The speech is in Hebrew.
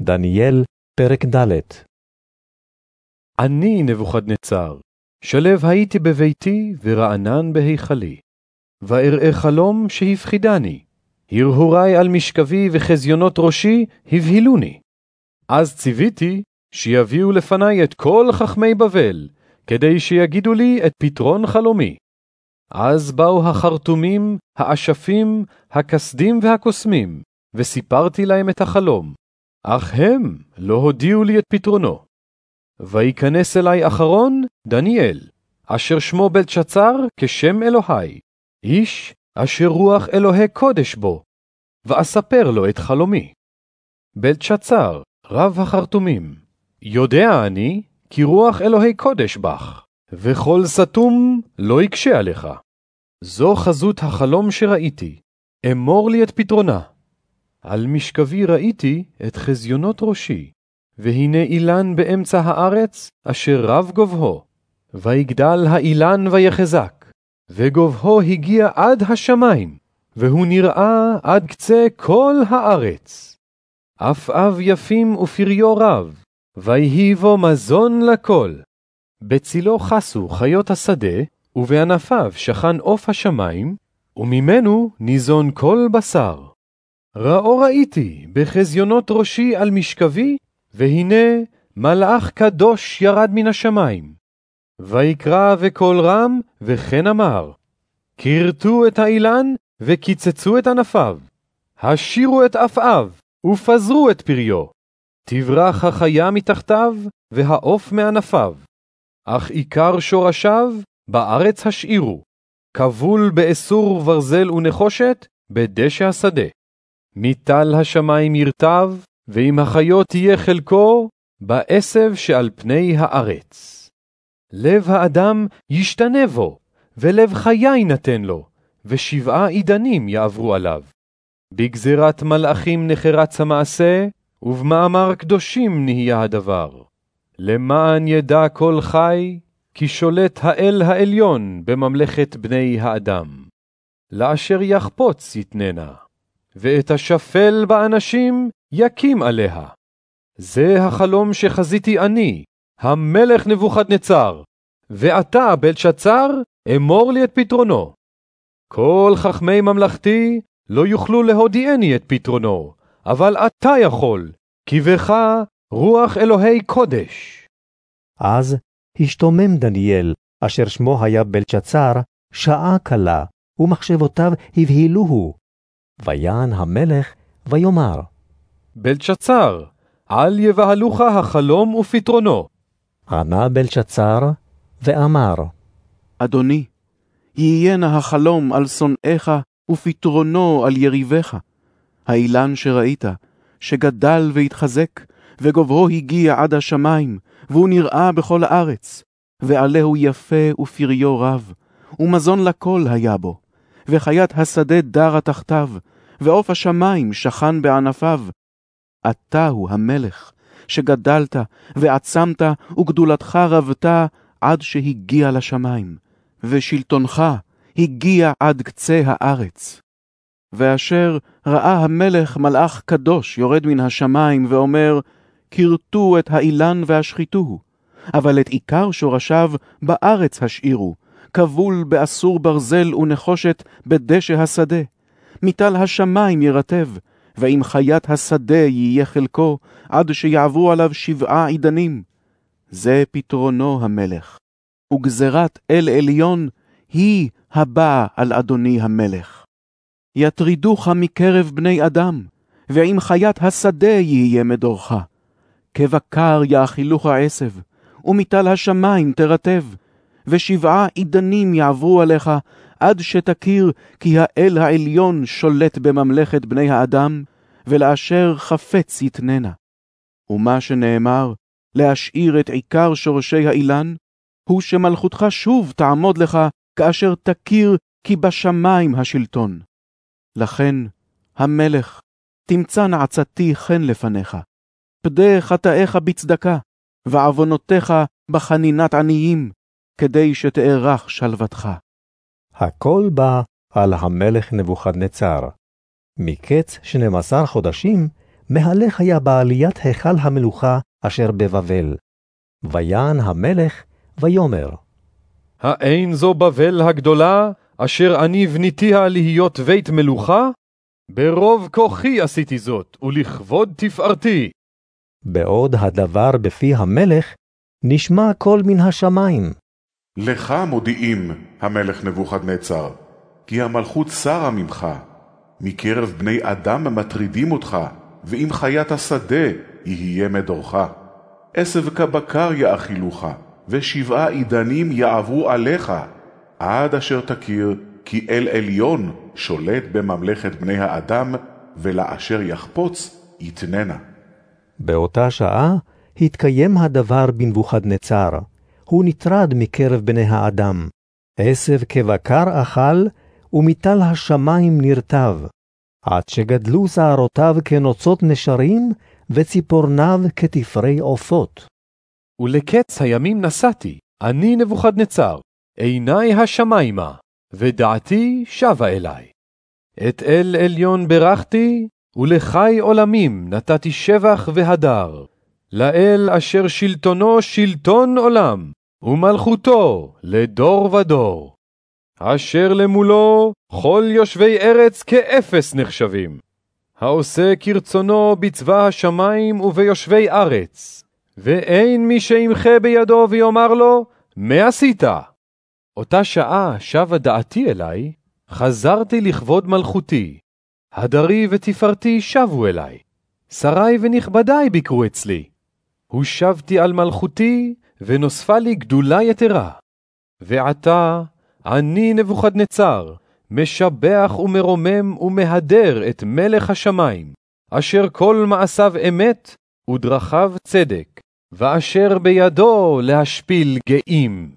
דניאל, פרק ד' אני נבוכדנצר, שלו הייתי בביתי ורענן בהיכלי. ואראה חלום שהפחידני, הרהורי על משכבי וחזיונות ראשי הבהילוני. אז ציוויתי שיביאו לפני את כל חכמי בבל, כדי שיגידו לי את פתרון חלומי. אז באו החרטומים, האשפים, הכסדים והקוסמים, וסיפרתי להם את החלום, אך הם לא הודיעו לי את פתרונו. ויכנס אלי אחרון, דניאל, אשר שמו בלתשצר כשם אלוהי, איש אשר רוח אלוהי קודש בו, ואספר לו את חלומי. בלתשצר, רב החרטומים, יודע אני כי רוח אלוהי קודש בך, וכל סתום לא יקשה עליך. זו חזות החלום שראיתי, אמור לי את פתרונה. על משכבי ראיתי את חזיונות ראשי, והנה אילן באמצע הארץ, אשר רב גובהו. ויגדל האילן ויחזק, וגובהו הגיע עד השמיים, והוא נראה עד קצה כל הארץ. עפעף יפים ופריו רב, ויהי בו מזון לכל. בצילו חסו חיות השדה, ובענפיו שכן עוף השמיים, וממנו ניזון כל בשר. ראו ראיתי בחזיונות ראשי על משכבי, והנה מלאך קדוש ירד מן השמיים. ויקרא בקול רם, וכן אמר, כרתו את האילן, וקיצצו את ענפיו. השירו את עפעיו, ופזרו את פריו. תברח החיה מתחתיו, והעוף מענפיו. אך עיקר שורשיו בארץ השאירו, כבול באסור ברזל ונחושת, בדשא השדה. מטל השמיים ירטב, ועם החיות תהיה חלקו, בעשב שעל פני הארץ. לב האדם ישתנה בו, ולב חיה יינתן לו, ושבעה עידנים יעברו עליו. בגזירת מלאכים נחרץ המעשה, ובמאמר קדושים נהיה הדבר. למען ידע כל חי, כי שולט האל העליון בממלכת בני האדם. לאשר יחפוץ יתננה, ואת השפל באנשים יקים עליה. זה החלום שחזיתי אני, המלך נבוכדנצר, ועתה, בלשצר, אמור לי את פתרונו. כל חכמי ממלכתי לא יוכלו להודיעני את פתרונו, אבל אתה יכול, כי בך רוח אלוהי קודש. אז השתומם דניאל, אשר שמו היה בלשצר, שעה קלה, ומחשבותיו הבהילוהו. ויען המלך, ויאמר, בלשצר, אל יבהלוך החלום ופתרונו. ענה בלשצר, ואמר, אדוני, יהיינה החלום על שונאיך ופתרונו על יריביך. האילן שראית, שגדל והתחזק, וגובהו הגיע עד השמיים, והוא נראה בכל הארץ, ועלהו יפה ופריו רב, ומזון לכל היה בו, וחיית השדה דרה תחתיו, ועוף השמיים שכן בענפיו. אתה הוא המלך, שגדלת ועצמת, וגדולתך רבתה עד שהגיע לשמיים, ושלטונך הגיע עד קצה הארץ. ואשר ראה המלך מלאך קדוש יורד מן השמיים, ואומר, כרתו את האילן והשחיתוהו, אבל את עיקר שורשיו בארץ השאירו, כבול באסור ברזל ונחושת בדשא השדה. מטל השמיים ירטב, ועם חיית השדה יהיה חלקו, עד שיעברו עליו שבעה עידנים. זה פתרונו המלך, וגזרת אל עליון היא הבאה על אדוני המלך. יטרידוך מקרב בני אדם, ועם חיית השדה יהיה מדורך. כבקר יאכילוך עשב, ומטל השמיים תרטב, ושבעה עידנים יעברו עליך, עד שתכיר כי האל העליון שולט בממלכת בני האדם, ולאשר חפץ יתננה. ומה שנאמר, להשאיר את עיקר שורשי האילן, הוא שמלכותך שוב תעמוד לך, כאשר תכיר כי בשמיים השלטון. לכן, המלך, תמצא נעצתי חן לפניך, פדה חטאיך בצדקה, ועוונותיך בחנינת עניים, כדי שתארך שלוותך. הכל בא על המלך נבוכדנצר. מקץ שנים עשר חודשים, מהלך היה בעליית היכל המלוכה אשר בבבל. ויען המלך, ויאמר, האין זו בבל הגדולה, אשר אני בניתיה להיות בית מלוכה? ברוב כוחי עשיתי זאת, ולכבוד תפארתי. בעוד הדבר בפי המלך, נשמע קול מן השמיים. לך מודיעים, המלך נבוכדנצר, כי המלכות שרה ממך. מקרב בני אדם מטרידים אותך, ועם חיית השדה יהיה מדורך. עשב כבקר יאכילוך, ושבעה עידנים יעברו עליך, עד אשר תכיר כי אל עליון שולט בממלכת בני האדם, ולאשר יחפוץ יתננה. באותה שעה התקיים הדבר בנבוכדנצר. הוא נטרד מקרב בני האדם. עשב כבקר אכל, ומטל השמיים נרטב. עד שגדלו שערותיו כנוצות נשרים, וציפורניו כתפרי עופות. ולקץ הימים נסעתי, אני נבוכדנצר, עיני השמיימה, ודעתי שבה אלי. את אל עליון ברכתי, ולחי עולמים נתתי שבח והדר. לאל אשר שלטונו שלטון עולם, ומלכותו לדור ודור. אשר למולו כל יושבי ארץ כאפס נחשבים. העושה כרצונו בצבא השמיים וביושבי ארץ, ואין מי שימחה בידו ויאמר לו, מה עשית? אותה שעה שבה דעתי אלי, חזרתי לכבוד מלכותי. הדרי ותפארתי שבו אלי. שרי ונכבדי ביקרו אצלי. הושבתי על מלכותי, ונוספה לי גדולה יתרה. ועתה, אני נבוכדנצר, משבח ומרומם ומהדר את מלך השמיים, אשר כל מעשיו אמת ודרכיו צדק, ואשר בידו להשפיל גאים.